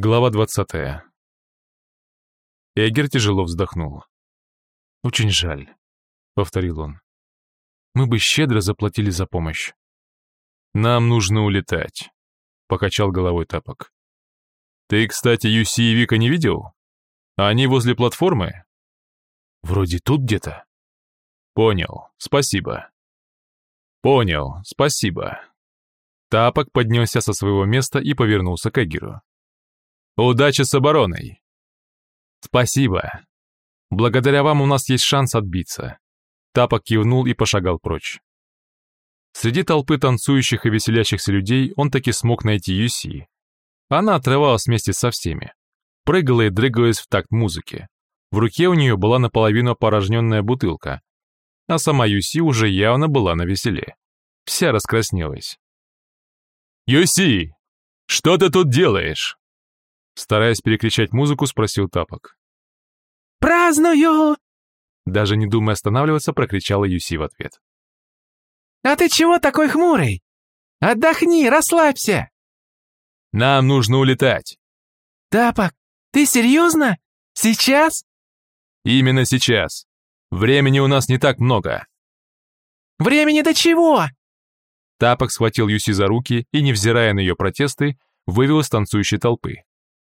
Глава двадцатая. Эгер тяжело вздохнул. «Очень жаль», — повторил он. «Мы бы щедро заплатили за помощь». «Нам нужно улетать», — покачал головой Тапок. «Ты, кстати, Юси и Вика не видел? Они возле платформы?» «Вроде тут где-то». «Понял, спасибо». «Понял, спасибо». Тапок поднялся со своего места и повернулся к Эгеру. Удачи с обороной. Спасибо. Благодаря вам у нас есть шанс отбиться. Тапок кивнул и пошагал прочь. Среди толпы танцующих и веселящихся людей он таки смог найти Юси. Она отрывалась вместе со всеми. Прыгала и дрыгалась в такт музыки. В руке у нее была наполовину опорожненная бутылка, а сама Юси уже явно была на веселе. Вся раскраснелась. «Юси, что ты тут делаешь?» Стараясь перекричать музыку, спросил Тапок. «Праздную!» Даже не думая останавливаться, прокричала Юси в ответ. «А ты чего такой хмурый? Отдохни, расслабься!» «Нам нужно улетать!» «Тапок, ты серьезно? Сейчас?» «Именно сейчас. Времени у нас не так много». «Времени до чего?» Тапок схватил Юси за руки и, невзирая на ее протесты, вывел из танцующей толпы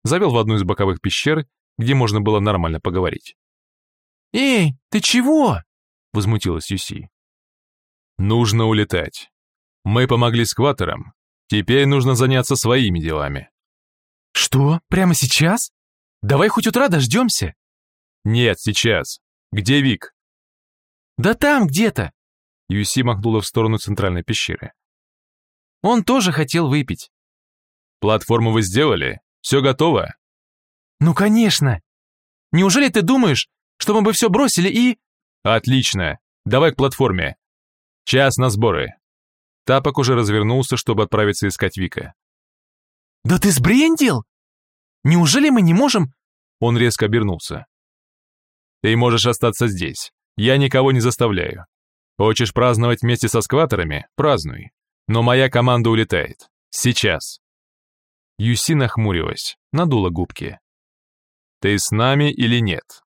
завел в одну из боковых пещер, где можно было нормально поговорить. «Эй, ты чего?» — возмутилась Юси. «Нужно улетать. Мы помогли скваторам, теперь нужно заняться своими делами». «Что, прямо сейчас? Давай хоть утра дождемся?» «Нет, сейчас. Где Вик?» «Да там где-то!» Юси махнула в сторону центральной пещеры. «Он тоже хотел выпить». «Платформу вы сделали?» Все готово?» «Ну, конечно! Неужели ты думаешь, что мы бы все бросили и...» «Отлично! Давай к платформе. Час на сборы». Тапок уже развернулся, чтобы отправиться искать Вика. «Да ты сбрендил? Неужели мы не можем...» Он резко обернулся. «Ты можешь остаться здесь. Я никого не заставляю. Хочешь праздновать вместе со скваторами? Празднуй. Но моя команда улетает. Сейчас». Юси нахмурилась, надула губки. «Ты с нами или нет?»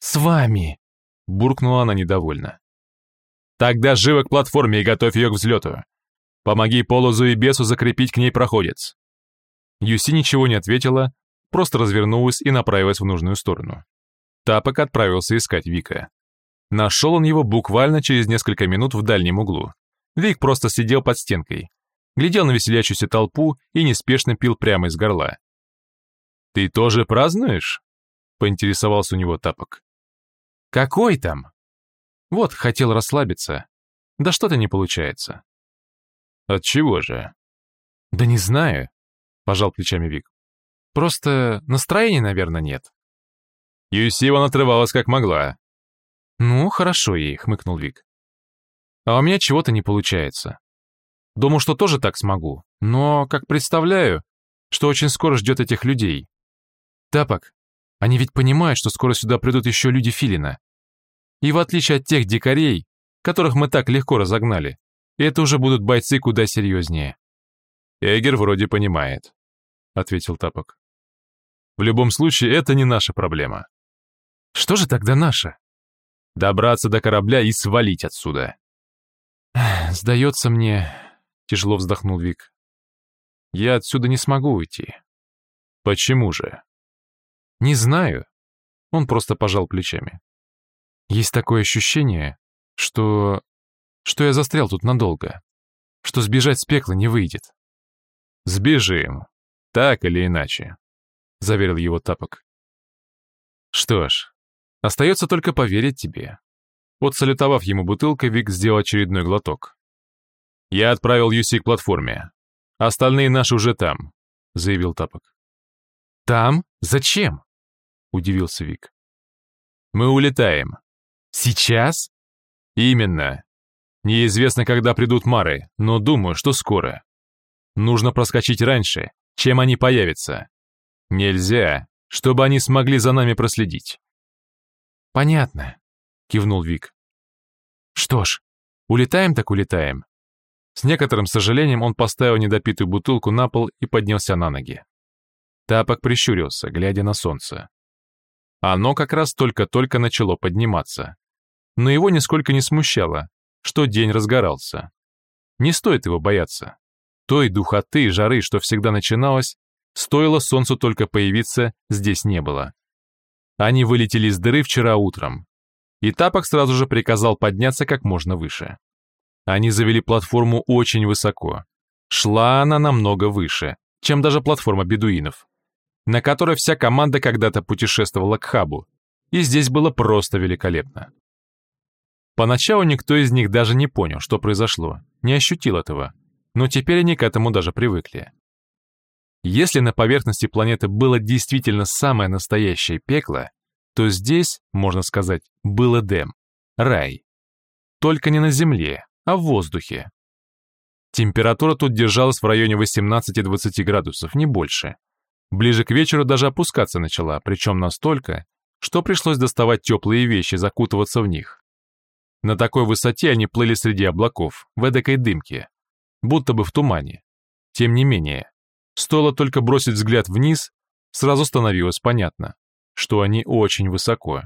«С вами!» — буркнула она недовольно. «Тогда живо к платформе и готовь ее к взлету. Помоги Полозу и Бесу закрепить к ней проходец». Юси ничего не ответила, просто развернулась и направилась в нужную сторону. Тапок отправился искать Вика. Нашел он его буквально через несколько минут в дальнем углу. Вик просто сидел под стенкой, глядел на веселящуюся толпу и неспешно пил прямо из горла. «Ты тоже празднуешь?» — поинтересовался у него тапок. «Какой там?» «Вот, хотел расслабиться. Да что-то не получается». «От чего же?» «Да не знаю», — пожал плечами Вик. «Просто настроения, наверное, нет». Юсива отрывалась как могла. «Ну, хорошо ей», — хмыкнул Вик. «А у меня чего-то не получается. Думаю, что тоже так смогу, но, как представляю, что очень скоро ждет этих людей. Тапок, они ведь понимают, что скоро сюда придут еще люди Филина. И в отличие от тех дикарей, которых мы так легко разогнали, это уже будут бойцы куда серьезнее. Эгер вроде понимает, ответил Тапок. В любом случае, это не наша проблема. Что же тогда наша? Добраться до корабля и свалить отсюда. Сдается мне, Тяжело вздохнул Вик. Я отсюда не смогу уйти. Почему же? Не знаю. Он просто пожал плечами. Есть такое ощущение, что... что я застрял тут надолго. Что сбежать с пекла не выйдет. Сбежим. Так или иначе. Заверил его Тапок. Что ж, остается только поверить тебе. Отсалютовав ему бутылкой, Вик сделал очередной глоток. «Я отправил Юси к платформе. Остальные наши уже там», — заявил Тапок. «Там? Зачем?» — удивился Вик. «Мы улетаем». «Сейчас?» «Именно. Неизвестно, когда придут Мары, но думаю, что скоро. Нужно проскочить раньше, чем они появятся. Нельзя, чтобы они смогли за нами проследить». «Понятно», — кивнул Вик. «Что ж, улетаем так улетаем. С некоторым сожалением он поставил недопитую бутылку на пол и поднялся на ноги. Тапок прищурился, глядя на солнце. Оно как раз только-только начало подниматься. Но его нисколько не смущало, что день разгорался. Не стоит его бояться. Той духоты и жары, что всегда начиналось, стоило солнцу только появиться, здесь не было. Они вылетели из дыры вчера утром, и Тапок сразу же приказал подняться как можно выше. Они завели платформу очень высоко. Шла она намного выше, чем даже платформа бедуинов, на которой вся команда когда-то путешествовала к хабу, и здесь было просто великолепно. Поначалу никто из них даже не понял, что произошло, не ощутил этого, но теперь они к этому даже привыкли. Если на поверхности планеты было действительно самое настоящее пекло, то здесь, можно сказать, был Эдем, рай. Только не на Земле, а в воздухе. Температура тут держалась в районе 18-20 градусов, не больше. Ближе к вечеру даже опускаться начала, причем настолько, что пришлось доставать теплые вещи, закутываться в них. На такой высоте они плыли среди облаков, в эдакой дымке, будто бы в тумане. Тем не менее, стоило только бросить взгляд вниз, сразу становилось понятно, что они очень высоко.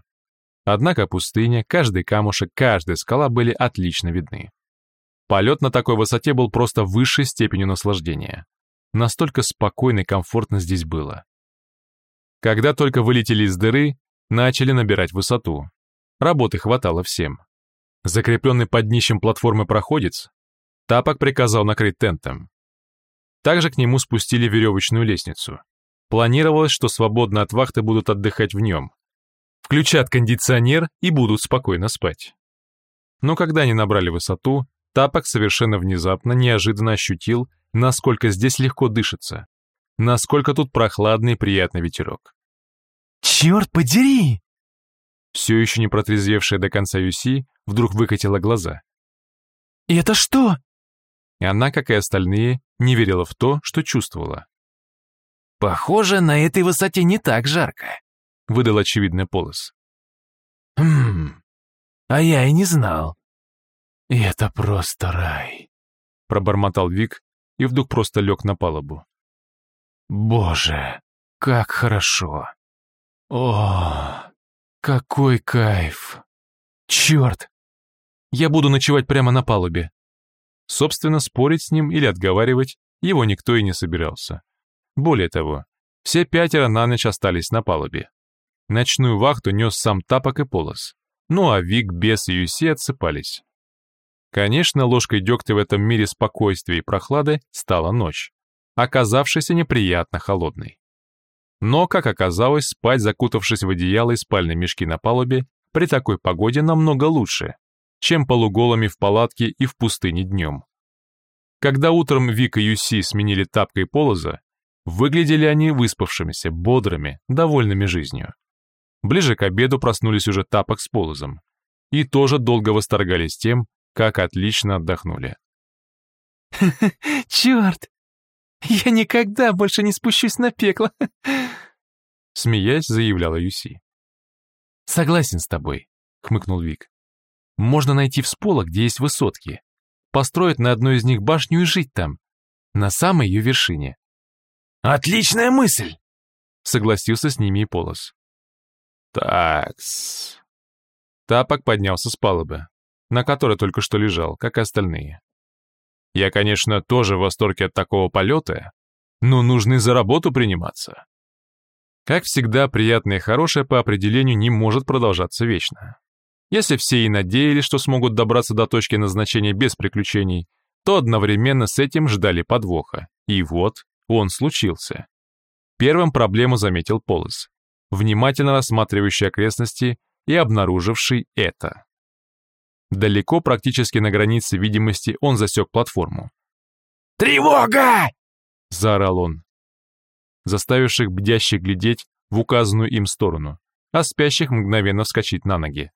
Однако пустыня, каждый камушек, каждая скала были отлично видны. Полет на такой высоте был просто высшей степенью наслаждения. Настолько спокойно и комфортно здесь было. Когда только вылетели из дыры, начали набирать высоту. Работы хватало всем. Закрепленный под днищем платформы проходец, Тапок приказал накрыть тентом. Также к нему спустили веревочную лестницу. Планировалось, что свободно от вахты будут отдыхать в нем. Включат кондиционер и будут спокойно спать. Но когда они набрали высоту, Тапок совершенно внезапно, неожиданно ощутил, насколько здесь легко дышится, насколько тут прохладный и приятный ветерок. «Черт подери!» Все еще не протрезвевшая до конца Юси вдруг выкатила глаза. «И это что?» И она, как и остальные, не верила в то, что чувствовала. «Похоже, на этой высоте не так жарко», — выдал очевидный полос. «Хм, а я и не знал. И это просто рай», — пробормотал Вик и вдруг просто лег на палубу. «Боже, как хорошо! О, какой кайф! Черт! Я буду ночевать прямо на палубе». Собственно, спорить с ним или отговаривать его никто и не собирался. Более того, все пятеро на ночь остались на палубе. Ночную вахту нес сам Тапок и Полос, ну а Вик, Бес и Юси отсыпались. Конечно, ложкой дегтя в этом мире спокойствия и прохлады стала ночь, оказавшаяся неприятно холодной. Но, как оказалось, спать, закутавшись в одеяло и спальные мешки на палубе, при такой погоде намного лучше, чем полуголыми в палатке и в пустыне днем. Когда утром Вика и Юси сменили тапка и полоза, выглядели они выспавшимися, бодрыми, довольными жизнью. Ближе к обеду проснулись уже тапок с полозом и тоже долго восторгались тем, как отлично отдохнули. «Черт! Я никогда больше не спущусь на пекло!» Смеясь, заявляла Юси. «Согласен с тобой», — хмыкнул Вик. «Можно найти всполох, где есть высотки, построить на одной из них башню и жить там, на самой ее вершине». «Отличная мысль!» — согласился с ними и Полос. «Такс...» Тапок поднялся с палубы на которой только что лежал, как и остальные. Я, конечно, тоже в восторге от такого полета, но нужно за работу приниматься. Как всегда, приятное и хорошее по определению не может продолжаться вечно. Если все и надеялись, что смогут добраться до точки назначения без приключений, то одновременно с этим ждали подвоха. И вот он случился. Первым проблему заметил Полос, внимательно рассматривающий окрестности и обнаруживший это. Далеко, практически на границе видимости, он засек платформу. «Тревога!» — заорал он, заставивших бдящих глядеть в указанную им сторону, а спящих мгновенно вскочить на ноги.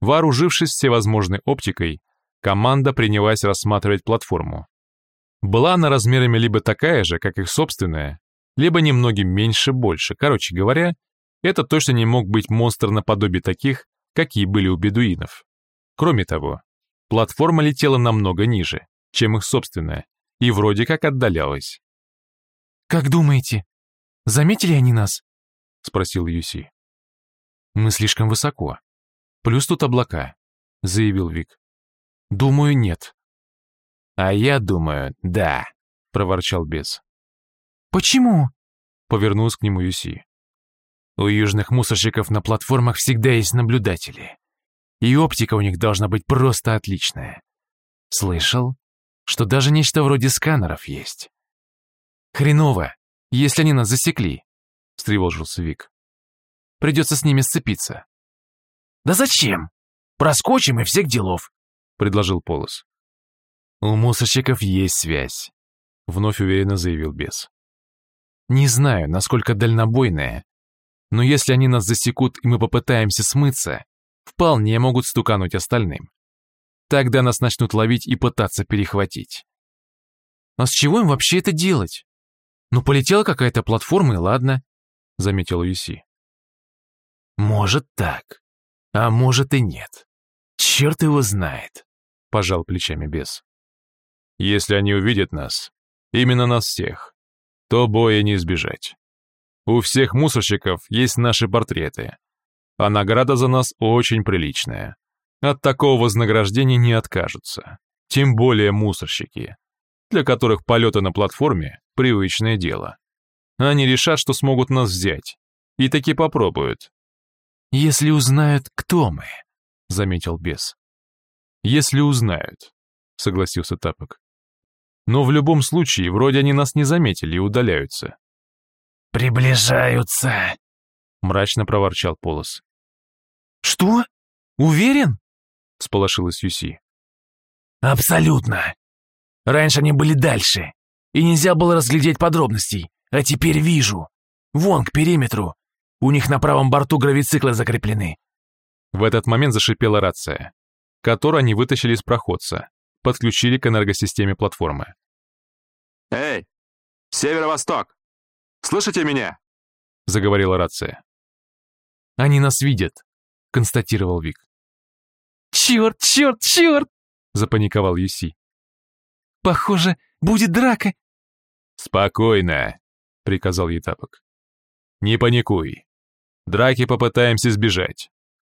Вооружившись всевозможной оптикой, команда принялась рассматривать платформу. Была она размерами либо такая же, как их собственная, либо немногим меньше больше. Короче говоря, это точно не мог быть монстр наподобие таких, какие были у бедуинов. Кроме того, платформа летела намного ниже, чем их собственная, и вроде как отдалялась. «Как думаете, Заметили они нас?» — спросил Юси. «Мы слишком высоко. Плюс тут облака», — заявил Вик. «Думаю, нет». «А я думаю, да», — проворчал бес. «Почему?» — повернулся к нему Юси. «У южных мусорщиков на платформах всегда есть наблюдатели. И оптика у них должна быть просто отличная. Слышал, что даже нечто вроде сканеров есть». «Хреново, если они нас засекли», — встревожился Вик. «Придется с ними сцепиться». «Да зачем? Проскочим и всех делов», — предложил Полос. «У мусорщиков есть связь», — вновь уверенно заявил бес. Не знаю, насколько дальнобойная, но если они нас засекут и мы попытаемся смыться, вполне могут стукануть остальным. Тогда нас начнут ловить и пытаться перехватить. А с чего им вообще это делать? Ну, полетела какая-то платформа, и ладно, заметил Юси. Может так, а может и нет. Черт его знает, пожал плечами бес. Если они увидят нас, именно нас всех, то боя не избежать. У всех мусорщиков есть наши портреты, а награда за нас очень приличная. От такого вознаграждения не откажутся, тем более мусорщики, для которых полеты на платформе – привычное дело. Они решат, что смогут нас взять, и таки попробуют. «Если узнают, кто мы», — заметил бес. «Если узнают», — согласился Тапок. Но в любом случае, вроде они нас не заметили и удаляются. «Приближаются!» — мрачно проворчал Полос. «Что? Уверен?» — сполошилась Юси. «Абсолютно. Раньше они были дальше, и нельзя было разглядеть подробностей, а теперь вижу. Вон, к периметру. У них на правом борту гравициклы закреплены». В этот момент зашипела рация, которую они вытащили из проходца, подключили к энергосистеме платформы. «Эй, северо-восток! Слышите меня?» — заговорила рация. «Они нас видят», — констатировал Вик. «Черт, черт, черт!» — запаниковал Юси. «Похоже, будет драка!» «Спокойно!» — приказал ей Тапок. «Не паникуй. Драки попытаемся избежать.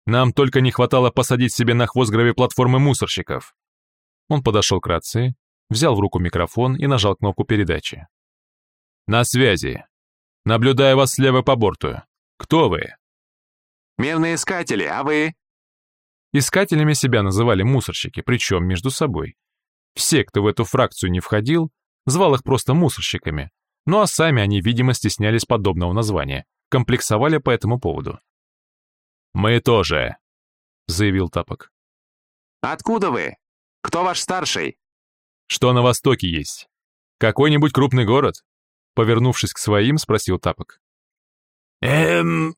Нам только не хватало посадить себе на хвост гравиплатформы мусорщиков. Он подошел к рации, взял в руку микрофон и нажал кнопку передачи. «На связи. Наблюдаю вас слева по борту. Кто вы?» «Мирные искатели, а вы?» Искателями себя называли мусорщики, причем между собой. Все, кто в эту фракцию не входил, звал их просто мусорщиками, ну а сами они, видимо, стеснялись подобного названия, комплексовали по этому поводу. «Мы тоже», — заявил Тапок. «Откуда вы?» Кто ваш старший?» «Что на востоке есть? Какой-нибудь крупный город?» Повернувшись к своим, спросил Тапок. «Эм...»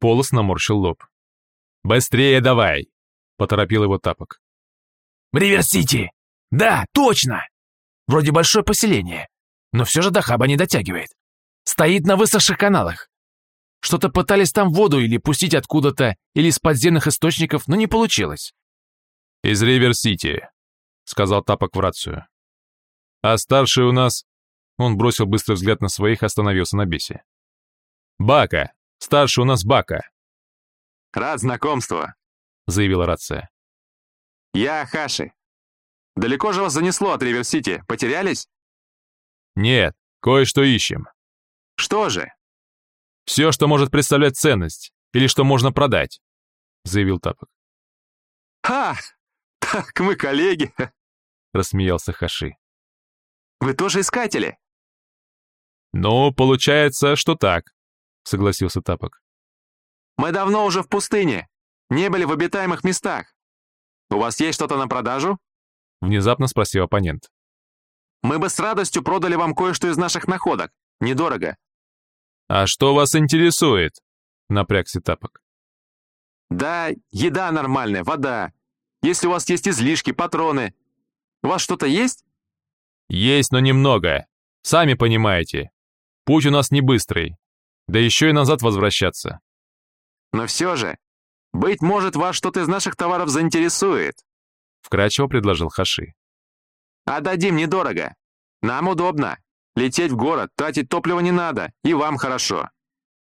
Полос наморщил лоб. «Быстрее давай!» Поторопил его Тапок. «Ривер-Сити! Да, точно! Вроде большое поселение, но все же до хаба не дотягивает. Стоит на высохших каналах. Что-то пытались там воду или пустить откуда-то, или из подземных источников, но не получилось. «Из Ривер-Сити», сказал Тапок в рацию. «А старший у нас...» Он бросил быстрый взгляд на своих и остановился на бесе. «Бака! Старший у нас Бака!» «Рад знакомству», — заявила рация. «Я Хаши. Далеко же вас занесло от Ривер-Сити? Потерялись?» «Нет, кое-что ищем». «Что же?» «Все, что может представлять ценность, или что можно продать», — заявил Тапок. «Ха! Так мы коллеги!» — рассмеялся Хаши. «Вы тоже искатели?» «Ну, получается, что так», — согласился Тапок. «Мы давно уже в пустыне, не были в обитаемых местах. У вас есть что-то на продажу?» Внезапно спросил оппонент. «Мы бы с радостью продали вам кое-что из наших находок. Недорого». «А что вас интересует?» — напрягся Тапок. «Да, еда нормальная, вода. Если у вас есть излишки, патроны. У вас что-то есть?» «Есть, но немного. Сами понимаете. Путь у нас не быстрый. Да еще и назад возвращаться». «Но все же, быть может, вас что-то из наших товаров заинтересует», вкрадчиво предложил Хаши. «Отдадим недорого. Нам удобно. Лететь в город, тратить топливо не надо, и вам хорошо.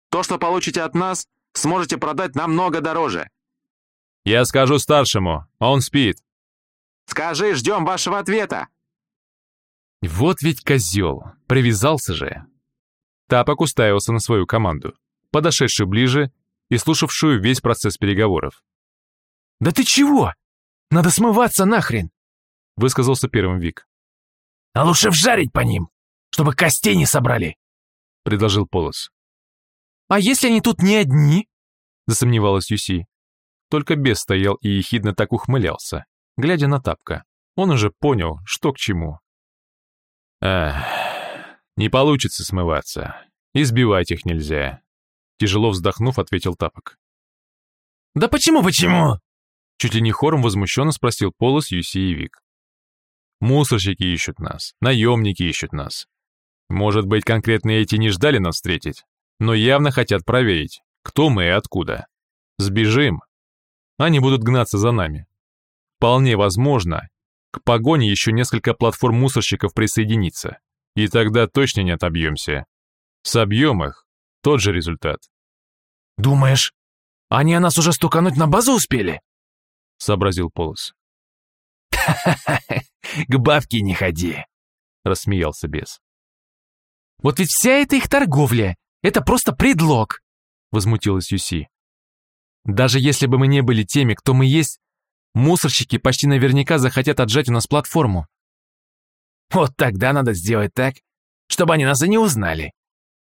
То, что получите от нас, сможете продать намного дороже. Я скажу старшему, он спит. Скажи, ждем вашего ответа. Вот ведь козел, привязался же. Тапок уставился на свою команду, подошедшую ближе и слушавшую весь процесс переговоров. «Да ты чего? Надо смываться нахрен!» высказался первым Вик. «А лучше вжарить по ним, чтобы костей не собрали!» предложил Полос. «А если они тут не одни?» засомневалась Юси. Только бес стоял и ехидно так ухмылялся, глядя на тапка. Он уже понял, что к чему. Эх, не получится смываться. Избивать их нельзя. Тяжело вздохнув, ответил тапок. «Да почему, почему?» Чуть ли не хором возмущенно спросил Полос, Юси и Вик. Мусорщики ищут нас, наемники ищут нас. Может быть, конкретно эти не ждали нас встретить, но явно хотят проверить, кто мы и откуда. Сбежим. Они будут гнаться за нами. Вполне возможно, к погоне еще несколько платформ мусорщиков присоединится, и тогда точно не отобьемся. Собьем их, тот же результат. «Думаешь, они о нас уже стукануть на базу успели?» — сообразил Полос. к бабке не ходи», — рассмеялся бес. «Вот ведь вся эта их торговля — это просто предлог», — возмутилась Юси. «Даже если бы мы не были теми, кто мы есть, мусорщики почти наверняка захотят отжать у нас платформу». «Вот тогда надо сделать так, чтобы они нас и не узнали,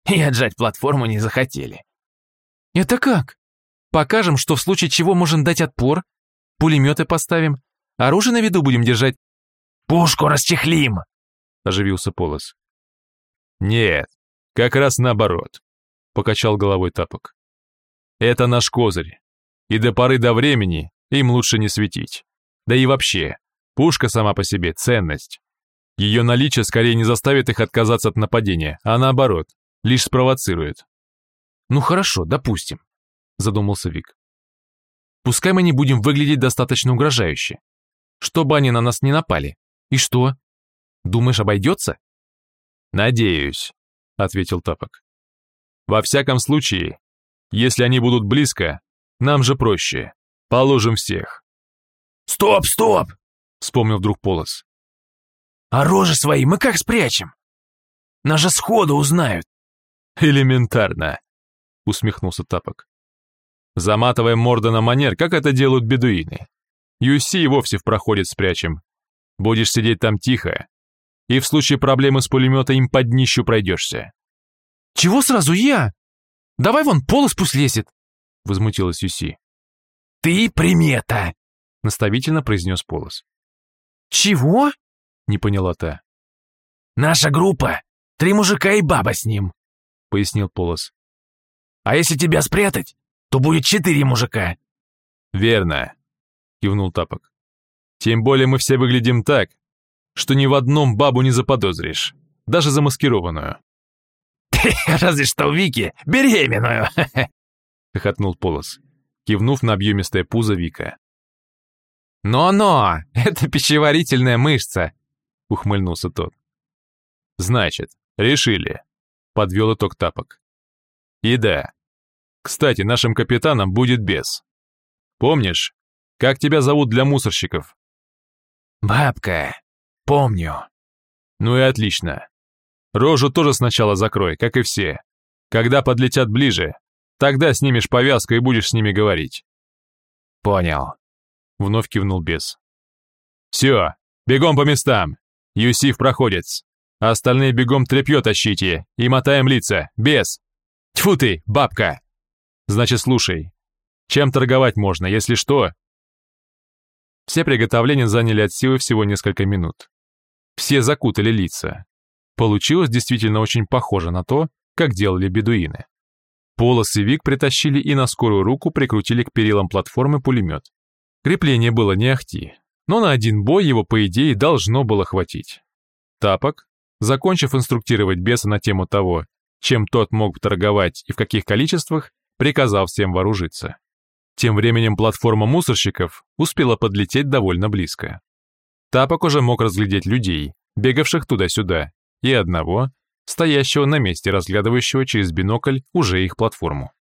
и отжать платформу не захотели». «Это как? Покажем, что в случае чего можем дать отпор, пулеметы поставим, оружие на виду будем держать «Пушку расчехлим!» — оживился Полос. «Нет, как раз наоборот», — покачал головой тапок. «Это наш козырь, и до поры до времени им лучше не светить. Да и вообще, пушка сама по себе — ценность. Ее наличие скорее не заставит их отказаться от нападения, а наоборот, лишь спровоцирует». «Ну хорошо, допустим», — задумался Вик. «Пускай мы не будем выглядеть достаточно угрожающе, чтобы они на нас не напали. «И что? Думаешь, обойдется?» «Надеюсь», — ответил Тапок. «Во всяком случае, если они будут близко, нам же проще. Положим всех». «Стоп, стоп!» — вспомнил вдруг Полос. «А рожи свои мы как спрячем? Нас же сходу узнают». «Элементарно», — усмехнулся Тапок. «Заматываем морда на манер, как это делают бедуины. Юси вовсе в проходе спрячем, Будешь сидеть там тихо, и в случае проблемы с пулемета им под днищу пройдешься. «Чего сразу я? Давай вон полос пусть лезет!» — возмутилась Юси. «Ты примета!» — наставительно произнес полос. «Чего?» — не поняла та. «Наша группа, три мужика и баба с ним», — пояснил полос. «А если тебя спрятать, то будет четыре мужика». «Верно», — кивнул Тапок. Тем более мы все выглядим так, что ни в одном бабу не заподозришь, даже замаскированную. «Разве что у Вики беременную!» — хохотнул Полос, кивнув на объемистое пузо Вика. «Но-но, это пищеварительная мышца!» — ухмыльнулся тот. «Значит, решили», — подвел итог тапок. «И да. Кстати, нашим капитаном будет бес. Помнишь, как тебя зовут для мусорщиков?» «Бабка, помню». «Ну и отлично. Рожу тоже сначала закрой, как и все. Когда подлетят ближе, тогда снимешь повязку и будешь с ними говорить». «Понял», — вновь кивнул бес. «Все, бегом по местам. Юсиф проходец. Остальные бегом тряпье тащите и мотаем лица. Бес. Тьфу ты, бабка. Значит, слушай. Чем торговать можно, если что, все приготовления заняли от силы всего несколько минут. Все закутали лица. Получилось действительно очень похоже на то, как делали бедуины. Полос и Вик притащили и на скорую руку прикрутили к перилам платформы пулемет. Крепление было не ахти, но на один бой его, по идее, должно было хватить. Тапок, закончив инструктировать беса на тему того, чем тот мог торговать и в каких количествах, приказал всем вооружиться. Тем временем платформа мусорщиков успела подлететь довольно близко. Тапок уже мог разглядеть людей, бегавших туда-сюда, и одного, стоящего на месте, разглядывающего через бинокль уже их платформу.